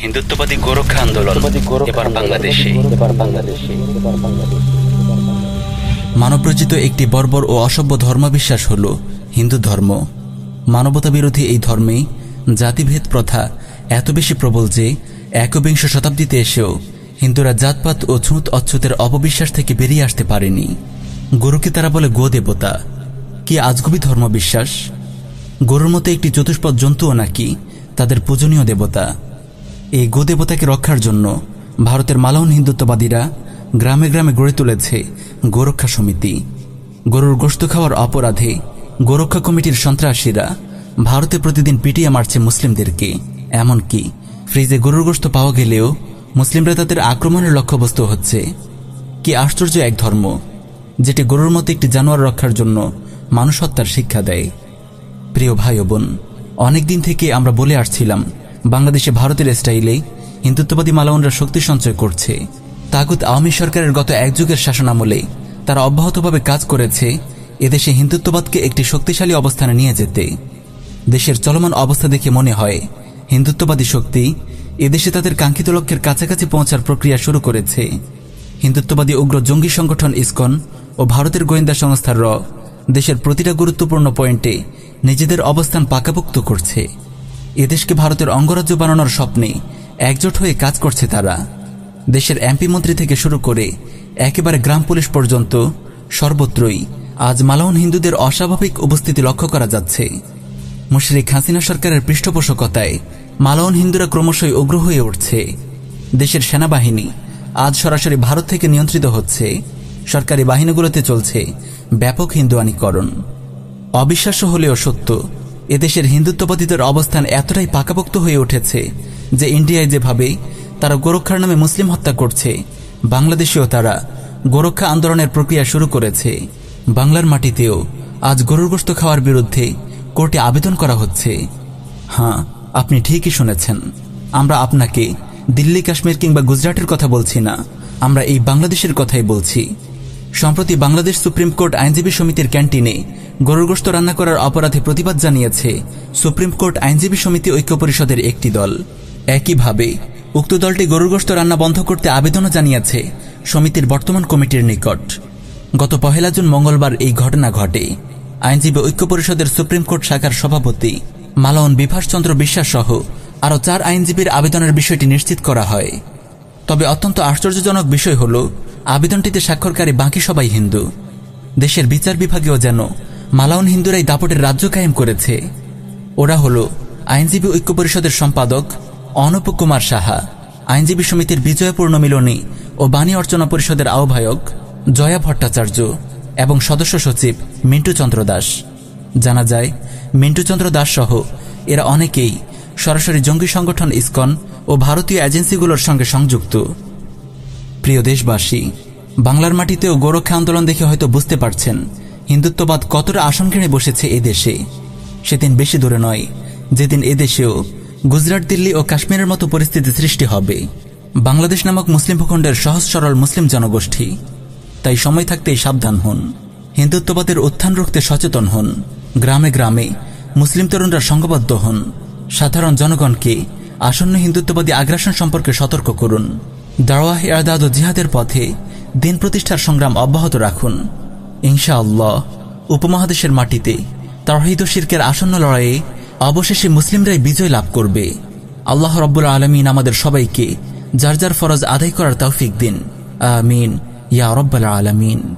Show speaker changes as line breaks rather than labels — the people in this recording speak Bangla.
হিন্দুত্ববাদী গোরক্ষা আন্দোলন এবার বাংলাদেশে।
মানবরচিত একটি বর্বর ও অসভ্য ধর্মবিশ্বাস হল হিন্দু ধর্ম। মানবতা বিরোধী এই ধর্মেই জাতিভেদ প্রথা এত বেশি প্রবল যে একবিংশ শতাব্দীতে এসেও হিন্দুরা জাতপাত ও ছুঁত অচ্ছুতের অপবিশ্বাস থেকে বেরিয়ে আসতে পারেনি। গরুকে তারা বলে গো দেবতা? কি আজগুবি ধর্মবিশ্বাস? গরুর মতো একটি চতুষ্পদ জন্তুও নাকি তাদের পূজনীয় দেবতা? এই গোদেবতাকে রক্ষার জন্য ভারতের মালহন হিন্দুত্ববাদীরা গ্রামে গ্রামে গড়ে তুলেছে গোরক্ষা সমিতি। গরুর গোস্ত খাওয়ার অপরাধে গোরক্ষা কমিটির সন্ত্রাসীরা ভারতে প্রতিদিন পিটিয়ে মারছে মুসলিমদেরকে। এমনকি ফ্রিজে গরুর গোস্ত পাওয়া গেলেও মুসলিমরা তাদের আক্রমণের লক্ষ্যবস্তু হচ্ছে। কি আশ্চর্য এক ধর্ম, যেটি গরুর মতো একটি জানোয়ার রক্ষার জন্য মানুষ হত্যার শিক্ষা দেয়। প্রিয় ভাই বোন, অনেকদিন থেকে আমরা বলে আসছিলাম বাংলাদেশে ভারতের স্টাইলে হিন্দুত্ববাদী মালাউনরা শক্তি সঞ্চয় করছে। তাগুত আওয়ামী সরকারের গত এক যুগের শাসনামলে তারা অব্যাহতভাবে কাজ করেছে এদেশে হিন্দুত্ববাদকে একটি শক্তিশালী অবস্থানে নিয়ে যেতে। দেশের চলমান অবস্থা দেখে মনে হয়, হিন্দুত্ববাদী শক্তি এদেশে তাদের কাঙ্ক্ষিত লক্ষ্যের কাছাকাছি পৌঁছার প্রক্রিয়া শুরু করেছে। হিন্দুত্ববাদী উগ্র জঙ্গি সংগঠন ইসকন ও ভারতের গোয়েন্দা সংস্থার র দেশের প্রতিটা গুরুত্বপূর্ণ পয়েন্টে নিজেদের অবস্থান পাকাপোক্ত করছে। এদেশকে ভারতের অঙ্গরাজ্য বানানোর স্বপ্নে একজোট হয়ে কাজ করছে তারা। দেশের এমপি মন্ত্রী থেকে শুরু করে একেবারে গ্রাম পুলিশ পর্যন্ত সর্বত্রই আজ মালাউন হিন্দুদের অস্বাভাবিক উপস্থিতি লক্ষ্য করা যাচ্ছে। মুশরিক হাসিনা সরকারের পৃষ্ঠপোষকতায় মালাউন হিন্দুরা ক্রমশই উগ্র হয়ে উঠছে। দেশের সেনাবাহিনী আজ সরাসরি ভারত থেকে নিয়ন্ত্রিত হচ্ছে। সরকারি বাহিনীগুলোতে চলছে ব্যাপক হিন্দুয়ানিকরণ। অবিশ্বাস্য হলেও সত্য এদেশের হিন্দুত্ববাদীদের অবস্থান এতটাই পাকাপোক্ত হয়ে উঠেছে যে ইন্ডিয়ায় যেভাবে তারা গোরক্ষার নামে মুসলিম হত্যা করছে, বাংলাদেশেও তারা গোরক্ষা আন্দোলনের প্রক্রিয়া শুরু করেছে। বাংলার মাটিতেও আজ গরুর গোস্ত খাওয়ার বিরুদ্ধে কোর্টে আবেদন করা হচ্ছে। হ্যাঁ আপনি ঠিকই শুনেছেন। আমরা আপনাকে দিল্লি, কাশ্মীর কিংবা গুজরাটের কথা বলছি না। আমরা এই বাংলাদেশের কথাই বলছি। সম্প্রতি বাংলাদেশ সুপ্রিম কোর্ট আইনজীবী সমিতির ক্যান্টিনে গরুর গোস্ত রান্না করার অপরাধে প্রতিবাদ জানিয়েছে সুপ্রিম কোর্ট আইনজীবী সমিতি ঐক্য পরিষদের একটি দল। একইভাবে, উক্ত দলটি গরুর গোস্ত রান্না বন্ধ করতে আবেদনও জানিয়েছে সমিতির বর্তমান কমিটির নিকট। গত পহেলা জুন মঙ্গলবার এই ঘটনা ঘটে। আইনজীবী ঐক্য পরিষদের সুপ্রিম কোর্ট শাখার সভাপতি মালন বিভাস চন্দ্র বিশ্বাস সহ আরও চার আইনজীবীর আবেদনের বিষয়টি নিশ্চিত করা হয়। তবে অত্যন্ত আশ্চর্যজনক বিষয় হল আবেদনটিতে স্বাক্ষরকারী বাকি সবাই হিন্দু। দেশের বিচার বিভাগেও যেন মালাউন হিন্দুরাই দাপটের রাজ্য কায়েম করেছে। ওরা হল আইনজীবী ঐক্য পরিষদের সম্পাদক অনুপ কুমার সাহা, আইনজীবী সমিতির বিজয় মিলনী ও বাণী অর্চনা পরিষদের আহ্বায়ক জয়া ভট্টাচার্য এবং সদস্য সচিব মিন্টু চন্দ্র দাস। জানা যায়, মিন্টু চন্দ্র দাস সহ এরা অনেকেই সরাসরি জঙ্গি সংগঠন ইসকন ও ভারতীয় এজেন্সিগুলোর সঙ্গে সংযুক্ত। প্রিয় দেশবাসী, বাংলার মাটিতেও গোরক্ষা আন্দোলন দেখে হয়তো বুঝতে পারছেন হিন্দুত্ববাদ কতটা আসন ঘিরে বসেছে এদেশে। সেদিন বেশি দূরে নয়, যেদিন এদেশেও গুজরাট, দিল্লি ও কাশ্মীরের মতো পরিস্থিতি সৃষ্টি হবে। বাংলাদেশ নামক মুসলিম ভূখণ্ডের সহজ সরল মুসলিম জনগোষ্ঠী। তাই সময় থাকতেই সাবধান হন। হিন্দুত্ববাদের উত্থান রুখতে সচেতন হন। গ্রামে গ্রামে মুসলিম তরুণরা সংঘবদ্ধ হন। সাধারণ জনগণকে আসন্ন হিন্দুত্ববাদী আগ্রাসন সম্পর্কে সতর্ক করুন। দাওয়াহ ইয়াদাদ ও জিহাদের পথে দিন প্রতিষ্ঠার সংগ্রাম অব্যাহত রাখুন। ইনশাআল্লাহ, উপমহাদেশের মাটিতে তরহিদ শিরকের আসন্ন লড়াইয়ে অবশেষে মুসলিমরাই বিজয় লাভ করবে। আল্লাহ রব্বুল আলমিন আমাদের সবাইকে যার যার ফরজ আদায় করার তৌফিক দিন। আমিন। ইয়া রব্বাল আলমিন।